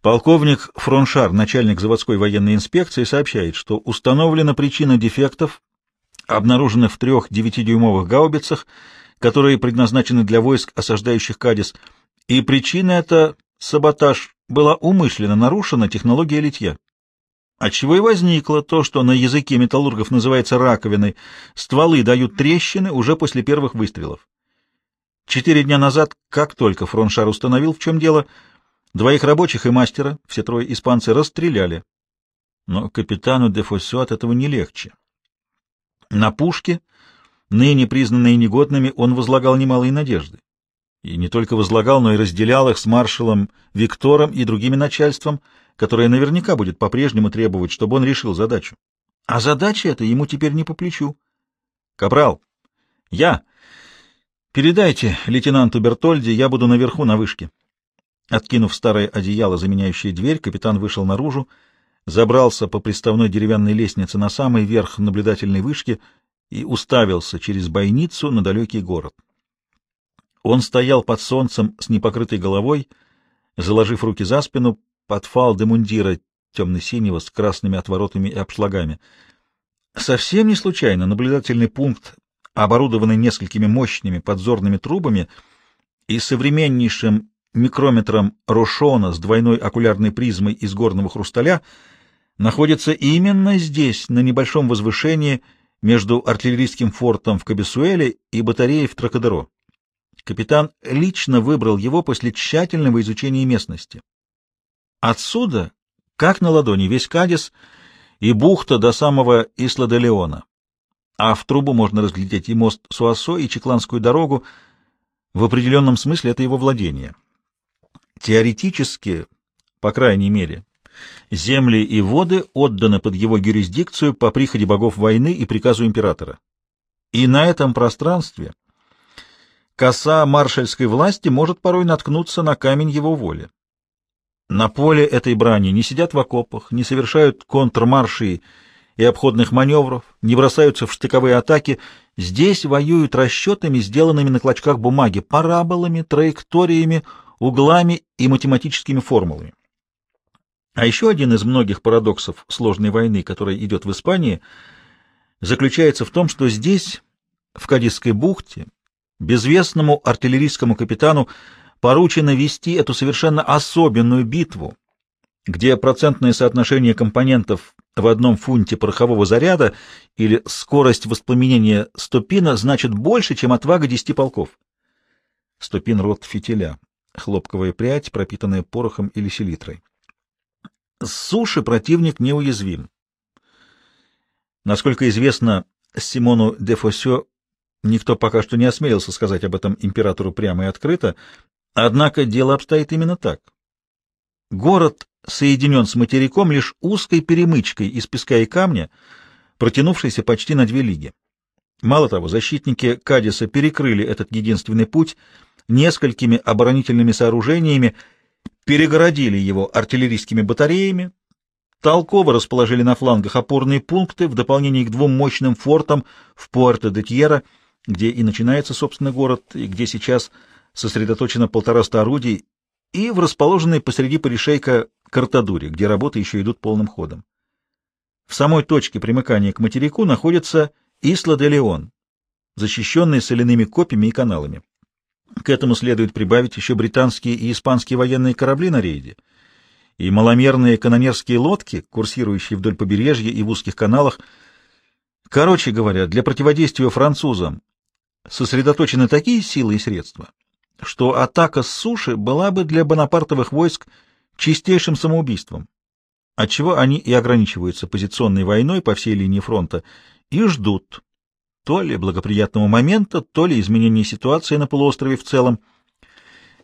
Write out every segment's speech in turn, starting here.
Полковник Фроншар, начальник заводской военной инспекции, сообщает, что установлена причина дефектов, обнаруженных в трех девятидюймовых гаубицах, которые предназначены для войск, осаждающих Кадис, и причина эта — саботаж, была умышленно нарушена технология литья. Отчего и возникло то, что на языке металлургов называется раковиной, стволы дают трещины уже после первых выстрелов. Четыре дня назад, как только Фроншар установил, в чем дело, двоих рабочих и мастера, все трое испанцы, расстреляли. Но капитану де Фоссо от этого не легче. На пушке, ныне признанные негодными, он возлагал немалые надежды. И не только возлагал, но и разделял их с маршалом Виктором и другими начальством, которое наверняка будет по-прежнему требовать, чтобы он решил задачу. А задача эта ему теперь не по плечу. «Капрал, я. Передайте лейтенанту Бертольди, я буду наверху на вышке». Откинув старое одеяло, заменяющее дверь, капитан вышел наружу, забрался по приставной деревянной лестнице на самый верх наблюдательной вышки и уставился через бойницу на далекий город. Он стоял под солнцем с непокрытой головой, заложив руки за спину, под фалды мундира темно-синего с красными отворотами и обшлагами. Совсем не случайно наблюдательный пункт, оборудованный несколькими мощными подзорными трубами и современнейшим микрометром Рошона с двойной окулярной призмой из горного хрусталя, находится именно здесь, на небольшом возвышении между артиллерийским фортом в Кабесуэле и батареей в Тракадеро. Капитан лично выбрал его после тщательного изучения местности. Отсюда, как на ладони, весь Кадис и бухта до самого Исла-де-Леона. А в трубу можно разглядеть и мост Суассо, и Чекланскую дорогу. В определенном смысле это его владение. Теоретически, по крайней мере, земли и воды отданы под его юрисдикцию по приходе богов войны и приказу императора. И на этом пространстве коса маршальской власти может порой наткнуться на камень его воли. На поле этой брани не сидят в окопах, не совершают контрмарши и обходных маневров, не бросаются в штыковые атаки. Здесь воюют расчетами, сделанными на клочках бумаги, параболами, траекториями, углами и математическими формулами. А еще один из многих парадоксов сложной войны, которая идет в Испании, заключается в том, что здесь, в Кадисской бухте, безвестному артиллерийскому капитану поручено вести эту совершенно особенную битву, где процентное соотношение компонентов в одном фунте порохового заряда или скорость воспламенения ступина значит больше, чем отвага десяти полков. Ступин — род фитиля, хлопковая прядь, пропитанная порохом или селитрой. С суши противник неуязвим. Насколько известно Симону де Фоссё, никто пока что не осмелился сказать об этом императору прямо и открыто, Однако дело обстоит именно так. Город соединен с материком лишь узкой перемычкой из песка и камня, протянувшейся почти на две лиги. Мало того, защитники Кадиса перекрыли этот единственный путь несколькими оборонительными сооружениями, перегородили его артиллерийскими батареями, толково расположили на флангах опорные пункты в дополнение к двум мощным фортам в Пуэрто-де-Тьера, где и начинается, собственно, город, и где сейчас сосредоточено полтораста орудий, и в расположенной посреди перешейка Картадуре, где работы еще идут полным ходом. В самой точке примыкания к материку находится Исла-де-Леон, защищенный соляными копьями и каналами. К этому следует прибавить еще британские и испанские военные корабли на рейде и маломерные канонерские лодки, курсирующие вдоль побережья и в узких каналах. Короче говоря, для противодействия французам сосредоточены такие силы и средства, что атака с суши была бы для бонапартовых войск чистейшим самоубийством, отчего они и ограничиваются позиционной войной по всей линии фронта и ждут то ли благоприятного момента, то ли изменения ситуации на полуострове в целом.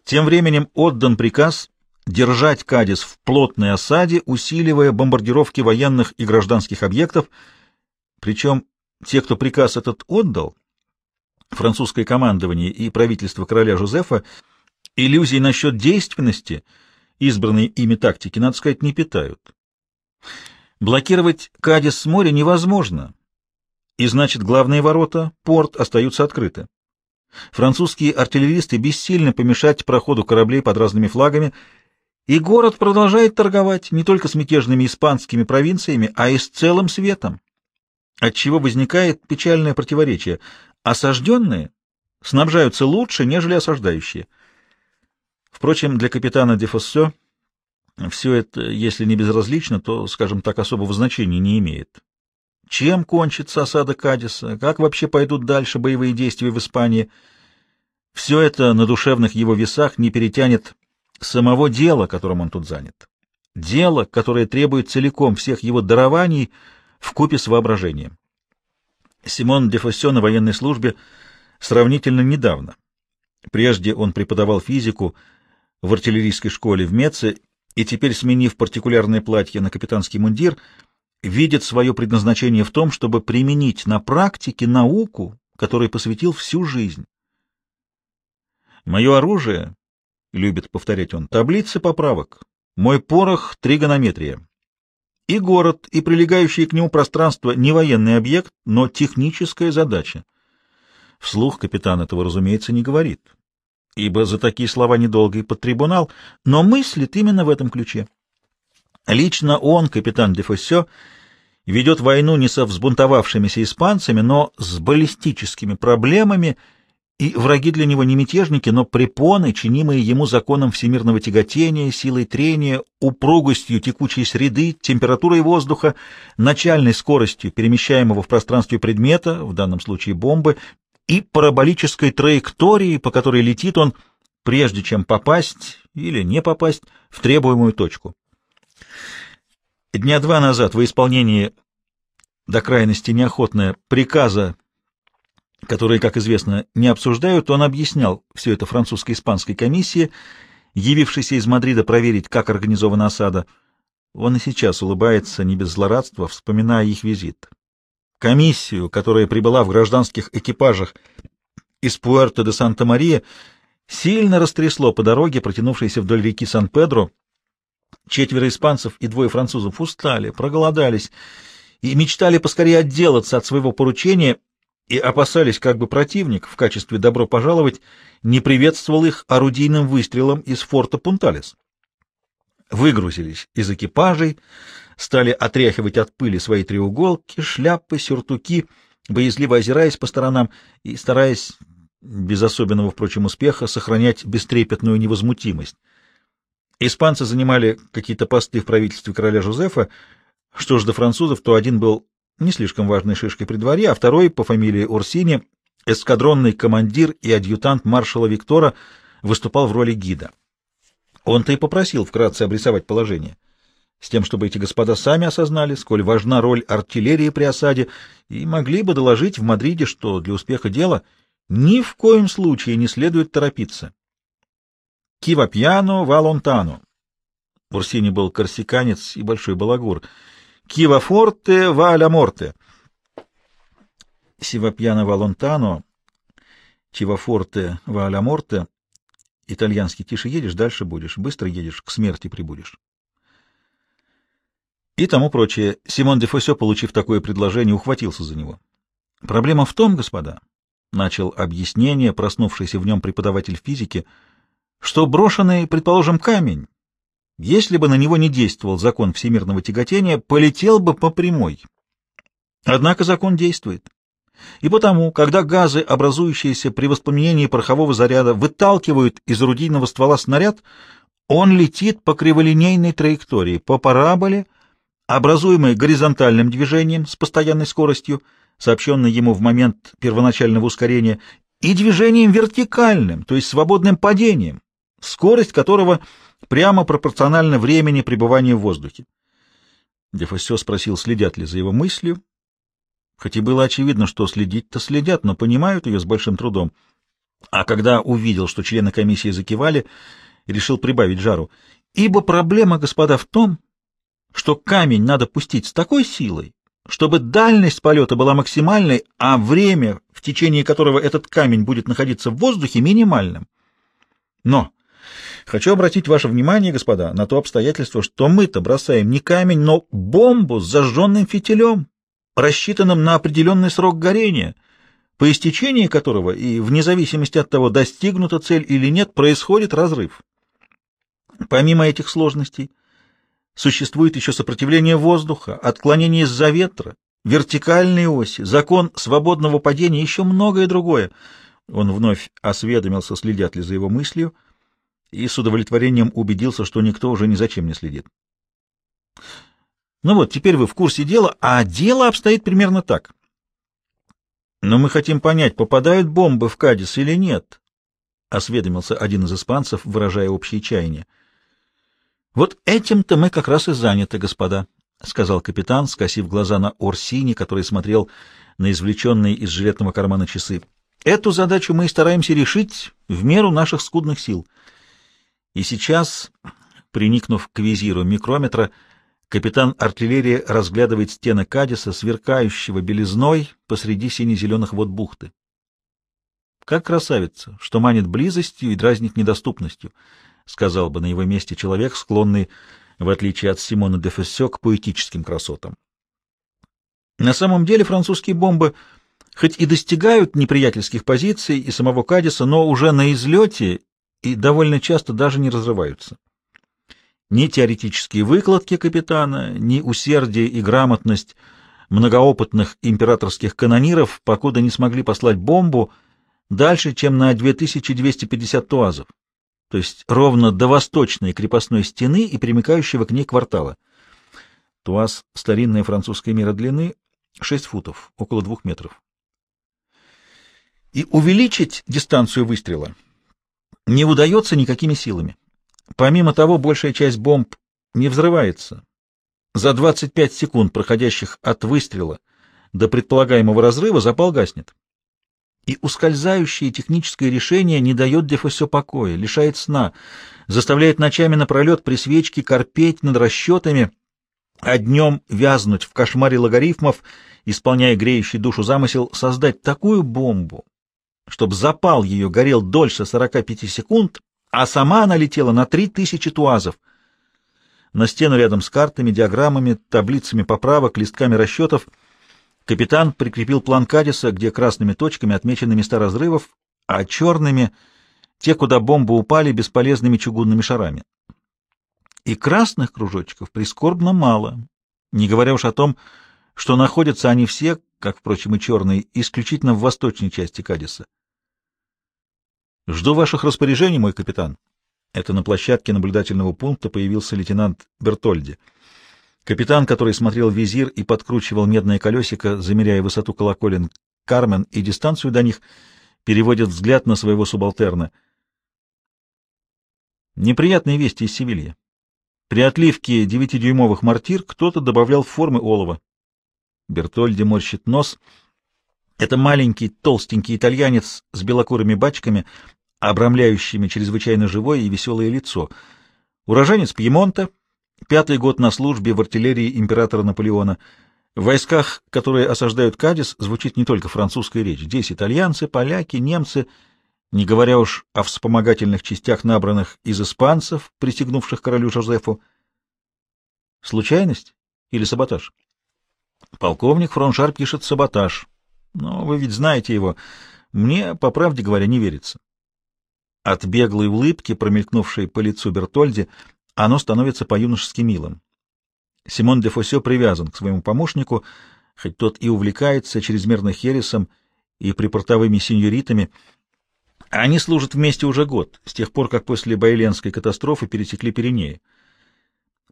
Тем временем отдан приказ держать Кадис в плотной осаде, усиливая бомбардировки военных и гражданских объектов, причем те, кто приказ этот отдал, французское командование и правительство короля Жозефа иллюзий насчет действенности избранной ими тактики, надо сказать, не питают. Блокировать Кадис с моря невозможно, и значит главные ворота, порт, остаются открыты. Французские артиллеристы бессильны помешать проходу кораблей под разными флагами, И город продолжает торговать не только с мятежными испанскими провинциями, а и с целым светом, отчего возникает печальное противоречие. Осажденные снабжаются лучше, нежели осаждающие. Впрочем, для капитана Дефоссо все это, если не безразлично, то, скажем так, особого значения не имеет. Чем кончится осада Кадиса, как вообще пойдут дальше боевые действия в Испании, все это на душевных его весах не перетянет самого дела, которым он тут занят. Дело, которое требует целиком всех его дарований в купе с воображением. Симон де Фоссё на военной службе сравнительно недавно. Прежде он преподавал физику в артиллерийской школе в Меце и теперь, сменив партикулярное платье на капитанский мундир, видит свое предназначение в том, чтобы применить на практике науку, которой посвятил всю жизнь. «Мое оружие», — любит повторять он, — «таблицы поправок, мой порох — тригонометрия. И город, и прилегающее к нему пространство — не военный объект, но техническая задача». Вслух капитан этого, разумеется, не говорит ибо за такие слова недолго и под трибунал, но мыслит именно в этом ключе. Лично он, капитан де Фоссё, ведет войну не со взбунтовавшимися испанцами, но с баллистическими проблемами, и враги для него не мятежники, но препоны, чинимые ему законом всемирного тяготения, силой трения, упругостью текучей среды, температурой воздуха, начальной скоростью перемещаемого в пространстве предмета, в данном случае бомбы, и параболической траектории, по которой летит он, прежде чем попасть или не попасть в требуемую точку. Дня два назад в исполнении до крайности неохотное приказа, которые, как известно, не обсуждают, он объяснял все это французско-испанской комиссии, явившейся из Мадрида проверить, как организована осада. Он и сейчас улыбается не без злорадства, вспоминая их визит комиссию, которая прибыла в гражданских экипажах из Пуэрто де Санта-Мария, сильно растрясло по дороге, протянувшейся вдоль реки Сан-Педро. Четверо испанцев и двое французов устали, проголодались и мечтали поскорее отделаться от своего поручения и опасались, как бы противник в качестве «добро пожаловать» не приветствовал их орудийным выстрелом из форта Пунталес. Выгрузились из экипажей, стали отряхивать от пыли свои треуголки, шляпы, сюртуки, боязливо озираясь по сторонам и стараясь, без особенного, впрочем, успеха, сохранять бестрепетную невозмутимость. Испанцы занимали какие-то посты в правительстве короля Жозефа, что ж до французов, то один был не слишком важной шишкой при дворе, а второй, по фамилии Урсини, эскадронный командир и адъютант маршала Виктора, выступал в роли гида. Он-то и попросил вкратце обрисовать положение с тем, чтобы эти господа сами осознали, сколь важна роль артиллерии при осаде, и могли бы доложить в Мадриде, что для успеха дела ни в коем случае не следует торопиться. Кива пьяно, ва лонтано. Урсини был корсиканец и большой балагур. Кива форте, ва ля морте. Сивапьяно ва лонтано, Чива форте, ва ля морте. Итальянский тише едешь, дальше будешь. Быстро едешь, к смерти прибудешь и тому прочее. Симон де Фосе, получив такое предложение, ухватился за него. Проблема в том, господа, — начал объяснение проснувшийся в нем преподаватель физики, — что брошенный, предположим, камень, если бы на него не действовал закон всемирного тяготения, полетел бы по прямой. Однако закон действует. И потому, когда газы, образующиеся при воспламенении порохового заряда, выталкивают из орудийного ствола снаряд, он летит по криволинейной траектории, по параболе, образуемый горизонтальным движением с постоянной скоростью, сообщенной ему в момент первоначального ускорения, и движением вертикальным, то есть свободным падением, скорость которого прямо пропорциональна времени пребывания в воздухе. Дефоссё спросил, следят ли за его мыслью, хоть и было очевидно, что следить-то следят, но понимают ее с большим трудом. А когда увидел, что члены комиссии закивали, решил прибавить жару. Ибо проблема, господа, в том, что камень надо пустить с такой силой, чтобы дальность полета была максимальной, а время, в течение которого этот камень будет находиться в воздухе, минимальным. Но хочу обратить ваше внимание, господа, на то обстоятельство, что мы-то бросаем не камень, но бомбу с зажженным фитилем, рассчитанным на определенный срок горения, по истечении которого, и вне зависимости от того, достигнута цель или нет, происходит разрыв. Помимо этих сложностей, существует еще сопротивление воздуха, отклонение из-за ветра, вертикальные оси, закон свободного падения и еще многое другое. Он вновь осведомился, следят ли за его мыслью, и с удовлетворением убедился, что никто уже ни за чем не следит. Ну вот, теперь вы в курсе дела, а дело обстоит примерно так. Но мы хотим понять, попадают бомбы в Кадис или нет, — осведомился один из испанцев, выражая общее чаяние. — Вот этим-то мы как раз и заняты, господа, — сказал капитан, скосив глаза на Орсини, который смотрел на извлеченные из жилетного кармана часы. — Эту задачу мы и стараемся решить в меру наших скудных сил. И сейчас, приникнув к визиру микрометра, — Капитан артиллерии разглядывает стены Кадиса, сверкающего белизной посреди сине-зеленых вод бухты. Как красавица, что манит близостью и дразнит недоступностью, сказал бы на его месте человек, склонный, в отличие от Симона де Фессе, к поэтическим красотам. На самом деле французские бомбы хоть и достигают неприятельских позиций и самого Кадиса, но уже на излете и довольно часто даже не разрываются. Ни теоретические выкладки капитана, ни усердие и грамотность многоопытных императорских канониров покуда не смогли послать бомбу дальше, чем на 2250 туазов, то есть ровно до восточной крепостной стены и примыкающего к ней квартала. Туаз — старинная французская мера длины, 6 футов, около 2 метров. И увеличить дистанцию выстрела не удается никакими силами. Помимо того, большая часть бомб не взрывается. За 25 секунд, проходящих от выстрела до предполагаемого разрыва, запал гаснет. И ускользающее техническое решение не дает Дефосе покоя, лишает сна, заставляет ночами напролет при свечке корпеть над расчетами, а днем вязнуть в кошмаре логарифмов, исполняя греющий душу замысел, создать такую бомбу, чтобы запал ее горел дольше 45 секунд, а сама она летела на три тысячи туазов. На стену рядом с картами, диаграммами, таблицами поправок, листками расчетов капитан прикрепил план Кадиса, где красными точками отмечены места разрывов, а черными — те, куда бомбы упали бесполезными чугунными шарами. И красных кружочков прискорбно мало, не говоря уж о том, что находятся они все, как, впрочем, и черные, исключительно в восточной части Кадиса. Жду ваших распоряжений, мой капитан. Это на площадке наблюдательного пункта появился лейтенант Бертольди. Капитан, который смотрел визир и подкручивал медное колесико, замеряя высоту колоколен Кармен и дистанцию до них, переводит взгляд на своего субалтерна. Неприятные вести из Севильи. При отливке девятидюймовых мортир кто-то добавлял формы олова. Бертольди морщит нос. Это маленький толстенький итальянец с белокурыми бачками, обрамляющими чрезвычайно живое и веселое лицо. Уроженец Пьемонта, пятый год на службе в артиллерии императора Наполеона. В войсках, которые осаждают Кадис, звучит не только французская речь. Здесь итальянцы, поляки, немцы, не говоря уж о вспомогательных частях, набранных из испанцев, присягнувших королю Жозефу. Случайность или саботаж? Полковник Фроншар пишет «саботаж». Но вы ведь знаете его. Мне, по правде говоря, не верится. От беглой улыбки, промелькнувшей по лицу Бертольди, оно становится по-юношески милым. Симон де Фосе привязан к своему помощнику, хоть тот и увлекается чрезмерно хересом и припортовыми сеньоритами. Они служат вместе уже год, с тех пор, как после Байленской катастрофы пересекли Пиренеи.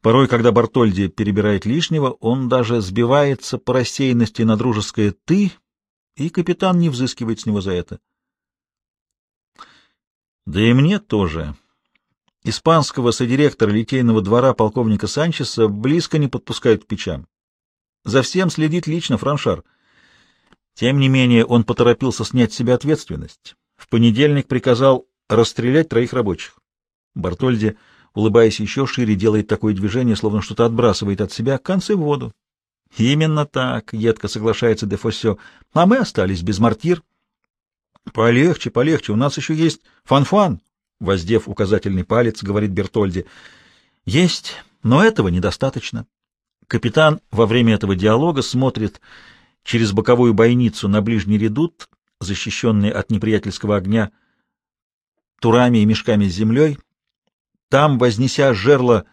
Порой, когда Бартольди перебирает лишнего, он даже сбивается по рассеянности на дружеское «ты», и капитан не взыскивает с него за это. Да и мне тоже. Испанского содиректора литейного двора полковника Санчеса близко не подпускают к печам. За всем следит лично Франшар. Тем не менее, он поторопился снять с себя ответственность. В понедельник приказал расстрелять троих рабочих. Бартольди, улыбаясь еще шире, делает такое движение, словно что-то отбрасывает от себя, концы в воду. Именно так, едко соглашается де Фоссё. А мы остались без мортир. Полегче, полегче, у нас еще есть фанфан, -фан, воздев указательный палец, говорит Бертольди. Есть, но этого недостаточно. Капитан во время этого диалога смотрит через боковую бойницу на ближний редут, защищенный от неприятельского огня турами и мешками с землей. Там, вознеся жерло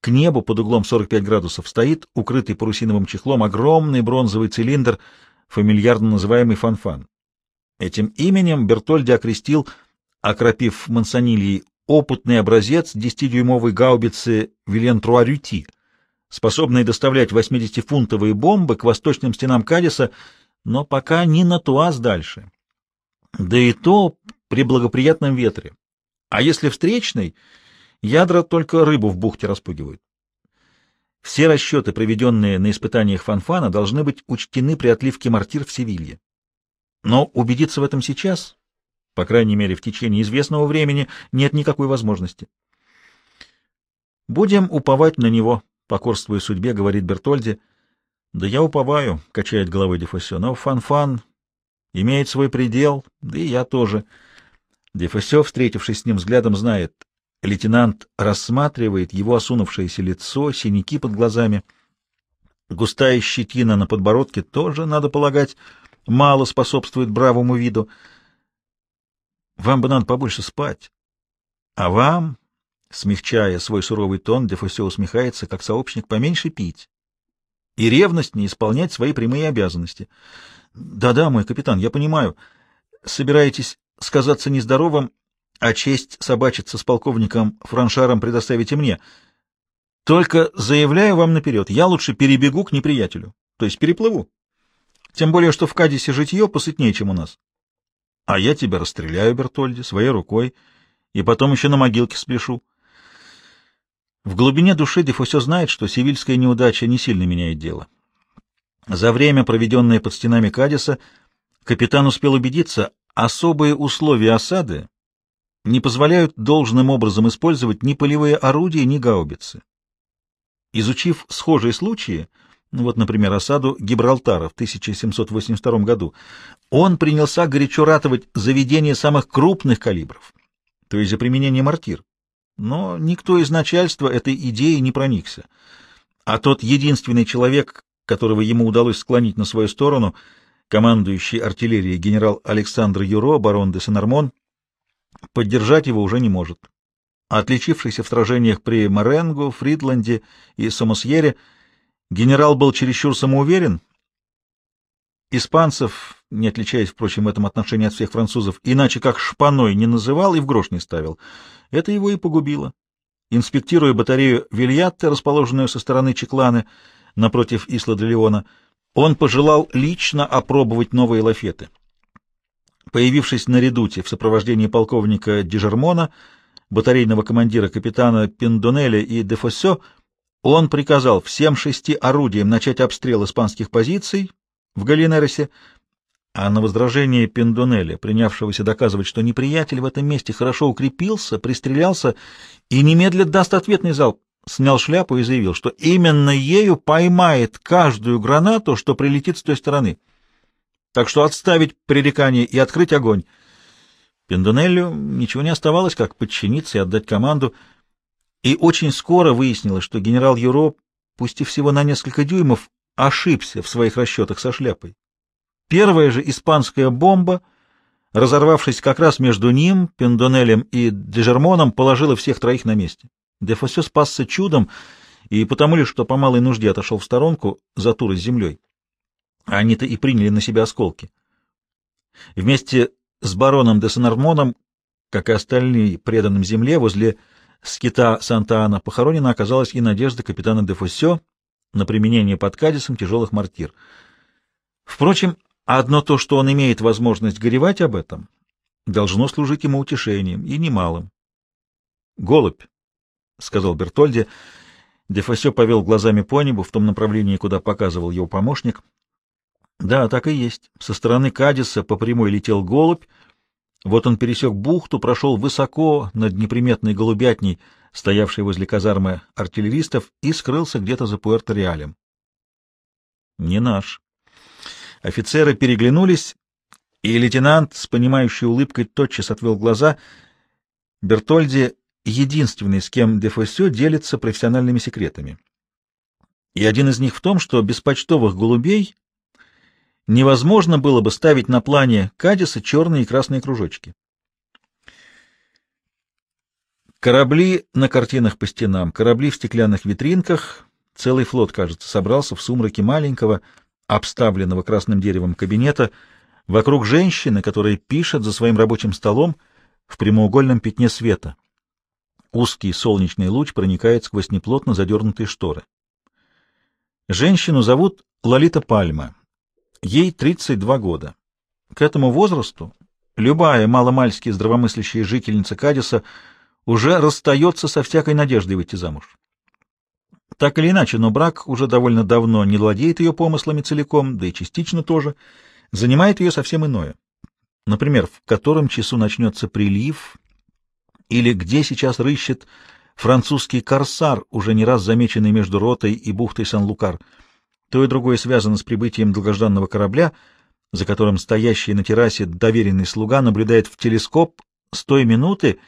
к небу под углом 45 градусов, стоит, укрытый парусиновым чехлом, огромный бронзовый цилиндр, фамильярно называемый фанфан. Этим именем Бертольди окрестил, окропив мансонильей, опытный образец 10-дюймовой гаубицы Вилен-Труарюти, способный доставлять 80-фунтовые бомбы к восточным стенам Кадиса, но пока не на Туаз дальше. Да и то при благоприятном ветре. А если встречный, ядра только рыбу в бухте распугивают. Все расчеты, проведенные на испытаниях Фанфана, должны быть учтены при отливке мортир в Севилье. Но убедиться в этом сейчас, по крайней мере в течение известного времени, нет никакой возможности. «Будем уповать на него», — покорствуя судьбе, говорит Бертольди. «Да я уповаю», — качает головой Дефосе, — «но Фанфан имеет свой предел, да и я тоже». Дефосе, встретившись с ним взглядом, знает, Лейтенант рассматривает его осунувшееся лицо, синяки под глазами. Густая щетина на подбородке тоже, надо полагать, мало способствует бравому виду. Вам бы надо побольше спать. А вам, смягчая свой суровый тон, Дефосе усмехается, как сообщник, поменьше пить. И ревность не исполнять свои прямые обязанности. Да-да, мой капитан, я понимаю. Собираетесь сказаться нездоровым, а честь собачиться с полковником Франшаром предоставите мне. Только заявляю вам наперед, я лучше перебегу к неприятелю, то есть переплыву. Тем более, что в Кадисе житье посытнее, чем у нас. А я тебя расстреляю, Бертольди, своей рукой, и потом еще на могилке спляшу. В глубине души Дефосе знает, что сивильская неудача не сильно меняет дело. За время, проведенное под стенами Кадиса, капитан успел убедиться, особые условия осады не позволяют должным образом использовать ни полевые орудия, ни гаубицы. Изучив схожие случаи, вот, например, осаду Гибралтара в 1782 году, он принялся горячо ратовать заведение самых крупных калибров, то есть за применение мортир. Но никто из начальства этой идеей не проникся. А тот единственный человек, которого ему удалось склонить на свою сторону, командующий артиллерией генерал Александр Юро, барон де Сенармон, поддержать его уже не может. Отличившийся в сражениях при Маренго, Фридланде и Самосьере, генерал был чересчур самоуверен. Испанцев, не отличаясь, впрочем, в этом отношении от всех французов, иначе как шпаной не называл и в грош не ставил. Это его и погубило. Инспектируя батарею Вильятте, расположенную со стороны Чекланы, напротив Исла-де-Леона, он пожелал лично опробовать новые лафеты. Появившись на редуте в сопровождении полковника Дижермона, батарейного командира капитана Пиндонеля и Дефосе, он приказал всем шести орудиям начать обстрел испанских позиций в Галинеросе, а на возражение Пиндонеля, принявшегося доказывать, что неприятель в этом месте хорошо укрепился, пристрелялся и немедленно даст ответный залп, снял шляпу и заявил, что именно ею поймает каждую гранату, что прилетит с той стороны так что отставить пререкание и открыть огонь. Пендонеллю ничего не оставалось, как подчиниться и отдать команду, и очень скоро выяснилось, что генерал Юро, пусть и всего на несколько дюймов, ошибся в своих расчетах со шляпой. Первая же испанская бомба, разорвавшись как раз между ним, Пендонелем и Дежермоном, положила всех троих на месте. Дефосе спасся чудом, и потому лишь, что по малой нужде отошел в сторонку за турой с землей. Они-то и приняли на себя осколки. Вместе с бароном де Сенармоном, как и остальные преданным земле, возле скита Санта-Ана похоронена оказалась и надежда капитана де Фоссё на применение под Кадисом тяжелых мортир. Впрочем, одно то, что он имеет возможность горевать об этом, должно служить ему утешением, и немалым. — Голубь, — сказал Бертольди. Дефосе повел глазами по небу в том направлении, куда показывал его помощник. Да, так и есть. Со стороны Кадиса по прямой летел голубь. Вот он пересек бухту, прошел высоко над неприметной голубятней, стоявшей возле казармы артиллеристов, и скрылся где-то за Пуэрто-Реалем. Не наш. Офицеры переглянулись, и лейтенант с понимающей улыбкой тотчас отвел глаза. Бертольди — единственный, с кем Дефосе делится профессиональными секретами. И один из них в том, что без почтовых голубей невозможно было бы ставить на плане Кадиса черные и красные кружочки. Корабли на картинах по стенам, корабли в стеклянных витринках. Целый флот, кажется, собрался в сумраке маленького, обставленного красным деревом кабинета, вокруг женщины, которая пишет за своим рабочим столом в прямоугольном пятне света. Узкий солнечный луч проникает сквозь неплотно задернутые шторы. Женщину зовут Лолита Пальма. Ей 32 года. К этому возрасту любая маломальски здравомыслящая жительница Кадиса уже расстается со всякой надеждой выйти замуж. Так или иначе, но брак уже довольно давно не владеет ее помыслами целиком, да и частично тоже, занимает ее совсем иное. Например, в котором часу начнется прилив, или где сейчас рыщет французский корсар, уже не раз замеченный между ротой и бухтой Сан-Лукар. То и другое связано с прибытием долгожданного корабля, за которым стоящий на террасе доверенный слуга наблюдает в телескоп с той минуты,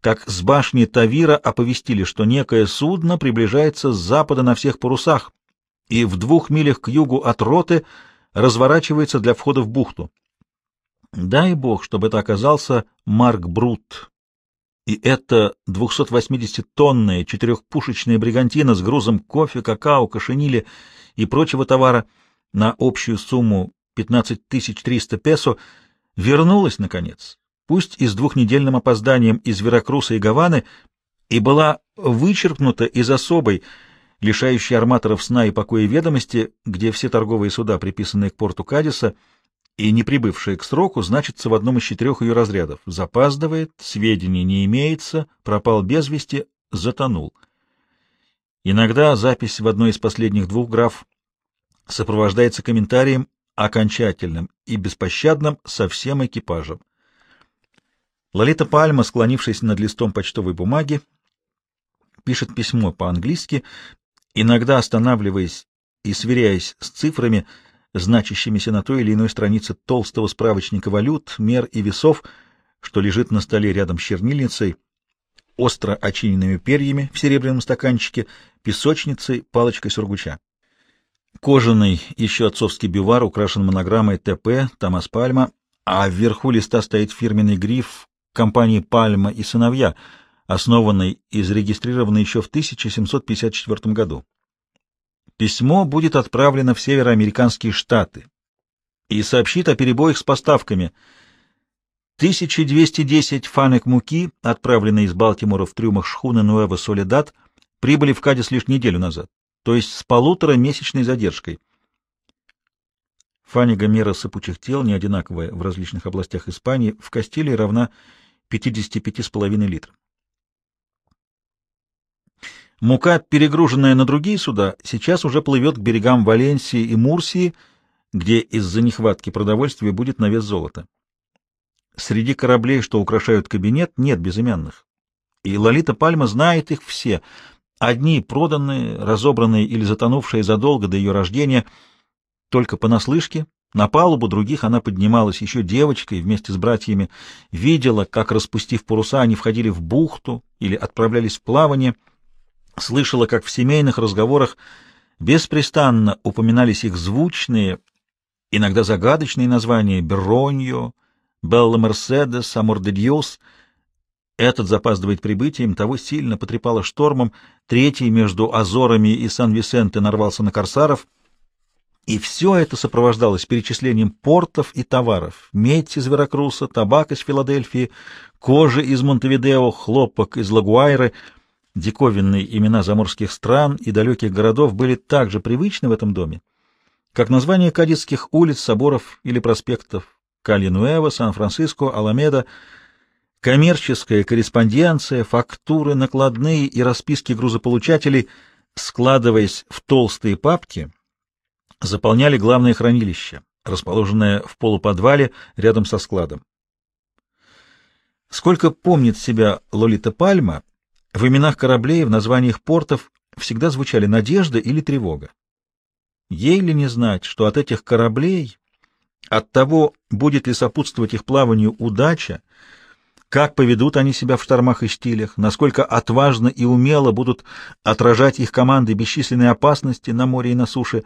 как с башни Тавира оповестили, что некое судно приближается с запада на всех парусах и в двух милях к югу от роты разворачивается для входа в бухту. Дай бог, чтобы это оказался Марк Брут. И это 280-тонная четырехпушечная бригантина с грузом кофе, какао, кошенили и прочего товара на общую сумму 15 300 песо вернулась, наконец, пусть и с двухнедельным опозданием из Веракруса и Гаваны, и была вычеркнута из особой, лишающей арматоров сна и покоя ведомости, где все торговые суда, приписанные к порту Кадиса, и не прибывшие к сроку, значится в одном из четырех ее разрядов. Запаздывает, сведений не имеется, пропал без вести, затонул. Иногда запись в одной из последних двух граф сопровождается комментарием окончательным и беспощадным со всем экипажем. Лолита Пальма, склонившись над листом почтовой бумаги, пишет письмо по-английски, иногда останавливаясь и сверяясь с цифрами, значащимися на той или иной странице толстого справочника валют, мер и весов, что лежит на столе рядом с чернильницей, остро очиненными перьями в серебряном стаканчике, песочницей, палочкой сургуча. Кожаный еще отцовский бювар украшен монограммой ТП Томас Пальма, а вверху листа стоит фирменный гриф компании «Пальма и сыновья», основанной и зарегистрированной еще в 1754 году. Письмо будет отправлено в североамериканские штаты и сообщит о перебоях с поставками. 1210 фанек муки, отправленные из Балтимора в трюмах шхуны Нуэва Солидат, прибыли в Кадис лишь неделю назад, то есть с полуторамесячной задержкой. Фанига мера сыпучих тел, не одинаковая в различных областях Испании, в Кастилии равна 55,5 литрам. Мука, перегруженная на другие суда, сейчас уже плывет к берегам Валенсии и Мурсии, где из-за нехватки продовольствия будет навес золота. Среди кораблей, что украшают кабинет, нет безымянных. И Лолита Пальма знает их все. Одни проданные, разобранные или затонувшие задолго до ее рождения, только понаслышке. На палубу других она поднималась еще девочкой вместе с братьями, видела, как, распустив паруса, они входили в бухту или отправлялись в плавание — слышала, как в семейных разговорах беспрестанно упоминались их звучные, иногда загадочные названия Бероньо, Белла Мерседес, Амор де Диос. Этот запаздывает прибытием, того сильно потрепало штормом, третий между Азорами и Сан-Висенте нарвался на корсаров. И все это сопровождалось перечислением портов и товаров. Медь из Веракруса, табак из Филадельфии, кожа из Монтевидео, хлопок из Лагуайры — Диковинные имена заморских стран и далеких городов были так же привычны в этом доме, как названия кадетских улиц, соборов или проспектов Калинуэва, Сан-Франциско, Аламеда, коммерческая корреспонденция, фактуры, накладные и расписки грузополучателей, складываясь в толстые папки, заполняли главное хранилище, расположенное в полуподвале рядом со складом. Сколько помнит себя Лолита Пальма, в именах кораблей, в названиях портов всегда звучали надежда или тревога. Ей ли не знать, что от этих кораблей, от того, будет ли сопутствовать их плаванию удача, как поведут они себя в штормах и штилях, насколько отважно и умело будут отражать их команды бесчисленные опасности на море и на суше,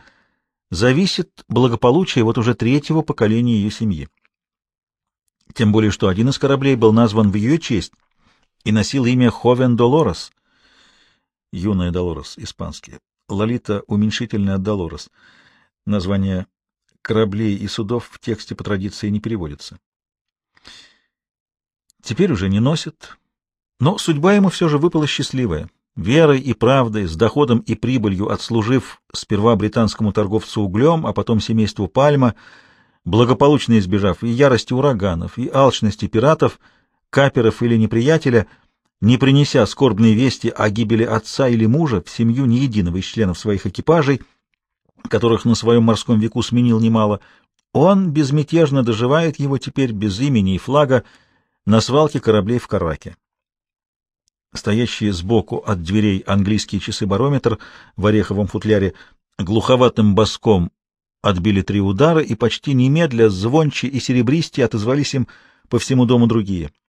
зависит благополучие вот уже третьего поколения ее семьи. Тем более, что один из кораблей был назван в ее честь, и носил имя Ховен Долорес. Юная Долорес, испанский. Лолита — уменьшительная от Долорес. Название кораблей и судов в тексте по традиции не переводится. Теперь уже не носит, но судьба ему все же выпала счастливая. Верой и правдой, с доходом и прибылью отслужив сперва британскому торговцу углем, а потом семейству Пальма, благополучно избежав и ярости ураганов, и алчности пиратов, каперов или неприятеля, не принеся скорбные вести о гибели отца или мужа в семью ни единого из членов своих экипажей, которых на своем морском веку сменил немало, он безмятежно доживает его теперь без имени и флага на свалке кораблей в Караке. Стоящие сбоку от дверей английские часы-барометр в ореховом футляре глуховатым боском отбили три удара и почти немедля звонче и серебристее отозвались им по всему дому другие.